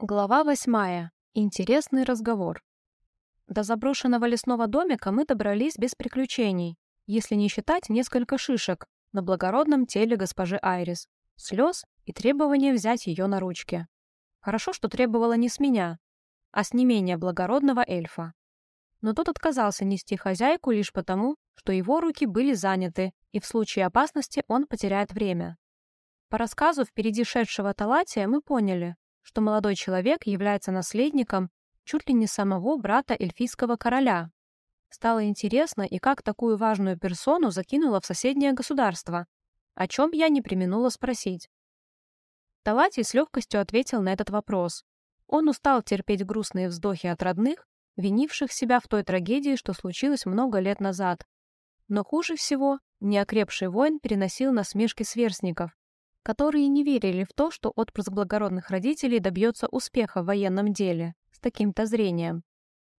Глава восьмая. Интересный разговор. До заброшенного лесного домика мы добрались без приключений, если не считать несколько шишек на благородном теле госпожи Айрис, слез и требования взять ее на ручки. Хорошо, что требовала не с меня, а с не менее благородного эльфа. Но тот отказался нести хозяйку лишь потому, что его руки были заняты, и в случае опасности он потеряет время. По рассказу впереди шедшего Талатия мы поняли, что молодой человек является наследником чуть ли не самого брата эльфийского короля. Стало интересно, и как такую важную персону закинуло в соседнее государство, о чем я не применула спросить. Талатий с легкостью ответил на этот вопрос. Он устал терпеть грустные вздохи от родных, винивших себя в той трагедии, что случилось много лет назад. Но хуже всего неокрепший воин переносил насмешки сверстников, которые не верили в то, что отпрыск благородных родителей добьется успеха в военном деле с таким-то зрением.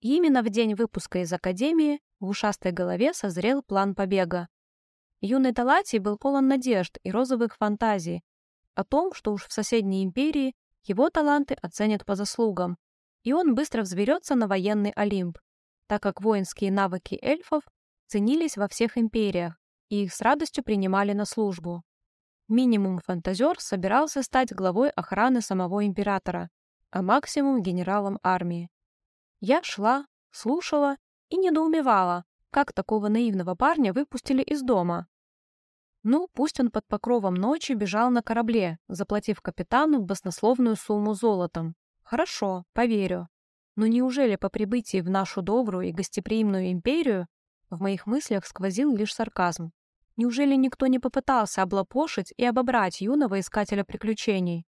И именно в день выпуска из академии в ушастой голове созрел план побега. Юный Талатий был полон надежд и розовых фантазий о том, что уж в соседней империи его таланты оценят по заслугам, и он быстро взберется на военный Олимп, так как воинские навыки эльфов ценились во всех империях, и их с радостью принимали на службу. Минимум фантазер собирался стать главой охраны самого императора, а максимум генералом армии. Я шла, слушала и недоумевала, как такого наивного парня выпустили из дома. Ну, пусть он под покровом ночи бежал на корабле, заплатив капитану баснословную сумму золотом. Хорошо, поверю. Но неужели по прибытии в нашу добрую и гостеприимную империю в моих мыслях сквозил лишь сарказм? Неужели никто не попытался облапошить и обобрать юного искателя приключений?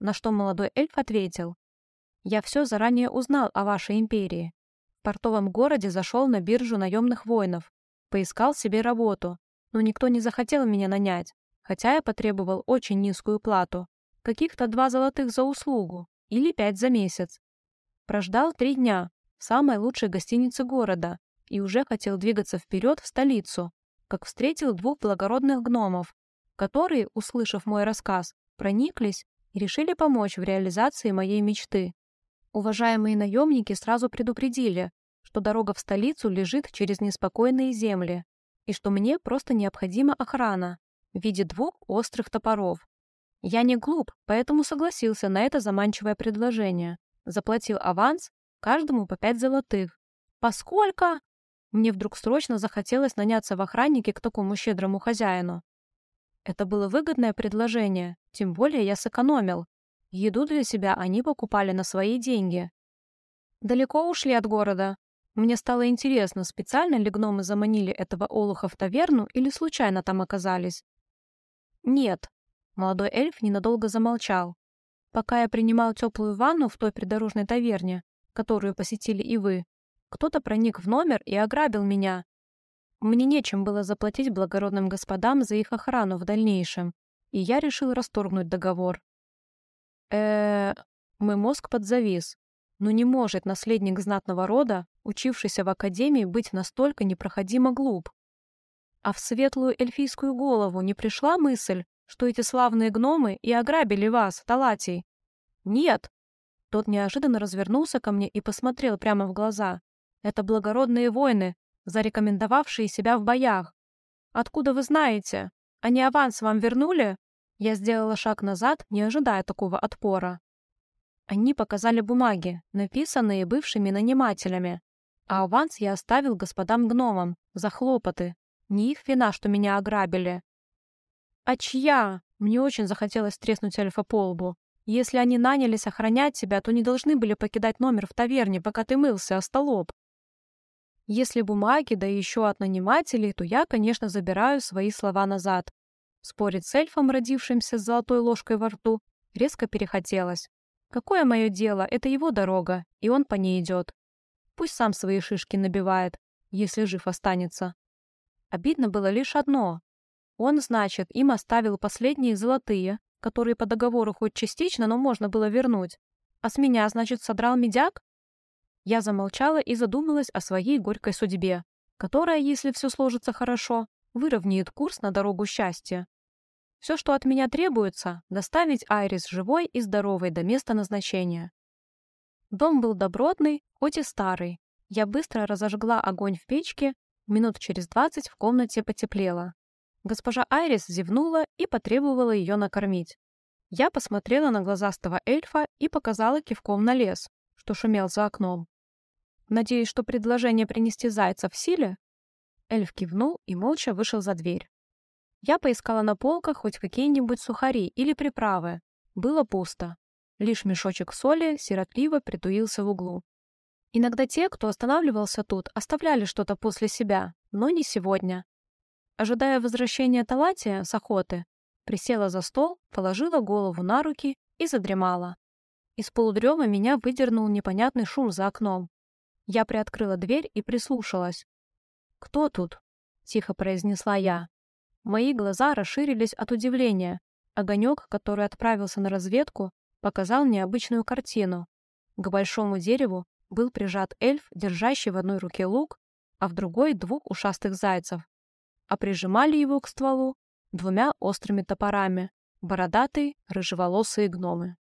На что молодой эльф ответил. «Я все заранее узнал о вашей империи. В портовом городе зашел на биржу наемных воинов, поискал себе работу, но никто не захотел меня нанять, хотя я потребовал очень низкую плату, каких-то два золотых за услугу или пять за месяц. Прождал три дня в самой лучшей гостинице города и уже хотел двигаться вперед в столицу, как встретил двух благородных гномов, которые, услышав мой рассказ, прониклись и решили помочь в реализации моей мечты. Уважаемые наемники сразу предупредили, что дорога в столицу лежит через неспокойные земли и что мне просто необходима охрана в виде двух острых топоров. Я не глуп, поэтому согласился на это заманчивое предложение. Заплатил аванс, каждому по пять золотых. «Поскольку?» Мне вдруг срочно захотелось наняться в охраннике к такому щедрому хозяину. Это было выгодное предложение, тем более я сэкономил. Еду для себя они покупали на свои деньги. Далеко ушли от города. Мне стало интересно, специально ли гномы заманили этого олуха в таверну или случайно там оказались. Нет. Молодой эльф ненадолго замолчал. Пока я принимал теплую ванну в той придорожной таверне, которую посетили и вы, кто-то проник в номер и ограбил меня. Мне нечем было заплатить благородным господам за их охрану в дальнейшем, и я решил расторгнуть договор. э Мой мозг подзавис. Но не может наследник знатного рода, учившийся в академии, быть настолько непроходимо глуп. А в светлую эльфийскую голову не пришла мысль, что эти славные гномы и ограбили вас, Талатий? Нет. Тот неожиданно развернулся ко мне и посмотрел прямо в глаза. Это благородные воины, зарекомендовавшие себя в боях. Откуда вы знаете? Они аванс вам вернули? Я сделала шаг назад, не ожидая такого отпора. Они показали бумаги, написанные бывшими нанимателями. А аванс я оставил господам-гномам за хлопоты. Не их вина, что меня ограбили. А чья? Мне очень захотелось треснуть эльфа по лбу. Если они нанялись охранять тебя, то не должны были покидать номер в таверне, пока ты мылся, остолоп. Если бумаги, да еще от нанимателей, то я, конечно, забираю свои слова назад. Спорить с эльфом, родившимся с золотой ложкой во рту, резко перехотелось. Какое мое дело, это его дорога, и он по ней идет. Пусть сам свои шишки набивает, если жив останется. Обидно было лишь одно. Он, значит, им оставил последние золотые, которые по договору хоть частично, но можно было вернуть. А с меня, значит, содрал медяк? Я замолчала и задумалась о своей горькой судьбе, которая, если все сложится хорошо, выровняет курс на дорогу счастья. Все, что от меня требуется, доставить Айрис живой и здоровой до места назначения. Дом был добротный, хоть и старый. Я быстро разожгла огонь в печке, минут через двадцать в комнате потеплело. Госпожа Айрис зевнула и потребовала ее накормить. Я посмотрела на глазастого эльфа и показала кивком на лес, что шумел за окном. Надеюсь, что предложение принести зайца в силе? Эльф кивнул и молча вышел за дверь. Я поискала на полках хоть какие-нибудь сухари или приправы. Было пусто. Лишь мешочек соли сиротливо притуился в углу. Иногда те, кто останавливался тут, оставляли что-то после себя, но не сегодня. Ожидая возвращения Талатия с охоты, присела за стол, положила голову на руки и задремала. Из полудрема меня выдернул непонятный шум за окном. Я приоткрыла дверь и прислушалась. «Кто тут?» — тихо произнесла я. Мои глаза расширились от удивления. Огонек, который отправился на разведку, показал необычную картину. К большому дереву был прижат эльф, держащий в одной руке лук, а в другой — двух ушастых зайцев. А прижимали его к стволу двумя острыми топорами — бородатые, рыжеволосые гномы.